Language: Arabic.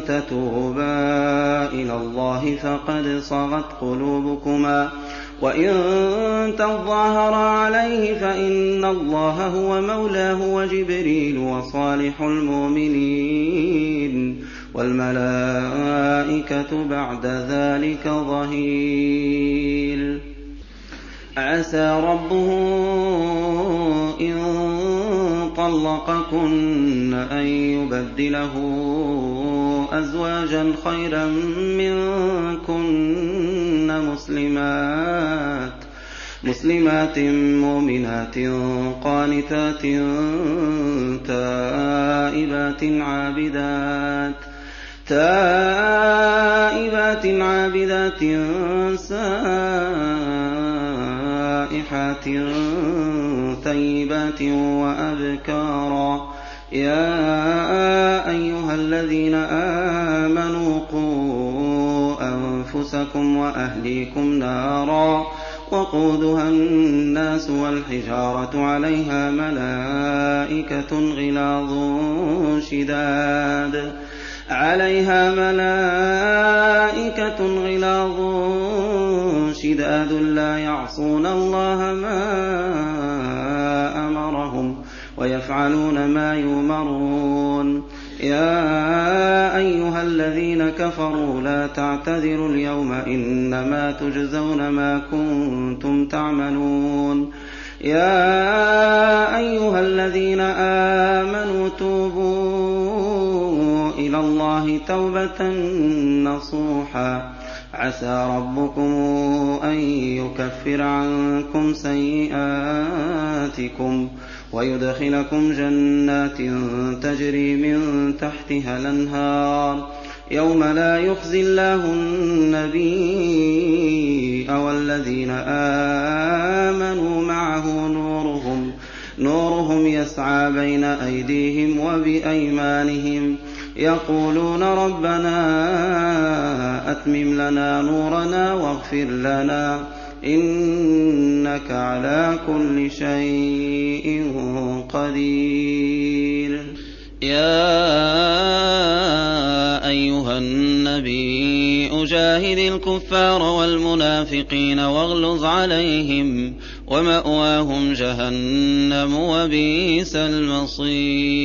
تتوبا إلى الله فقد صغت قلوبكما. وإن تظاهرا عليه فإن الله هو مولاه وجبريل وصالح المؤمنين. والملائكة بعد ذلك ظهير. عسى ربه إن طلقكن أن يبدله أزواجا خيرا منكن مسلمات مسلمات مؤمنات قانتات تائبات عابدات تائبات عابدات سائحات ثيبات وأبكارا يا أيها الذين آمنوا قوا أنفسكم وأهليكم نارا وقودها الناس والحجارة عليها ملائكة غلاظ شداد عليها ملائكة غلاظ شداد لا يعصون الله ما أمرهم ويفعلون ما يؤمرون يا أيها الذين كفروا لا تعتذروا اليوم إنما تجزون ما كنتم تعملون. يا أيها الذين آمنوا توبوا إلى الله توبة نصوحا. عسى ربكم أن يكفر عنكم سيئاتكم. ويدخلكم جنات تجري من تحتها الأنهار. يوم لا يخزي الله النبي والذين آمنوا معه نورهم نورهم يسعى بين أيديهم وبأيمانهم. يقولون ربنا أتمم لنا نورنا واغفر لنا. إنك على كل شيء قدير. يا أيها النبي أجاهد الكفار والمنافقين واغلظ عليهم ومأواهم جهنم وبئس المصير.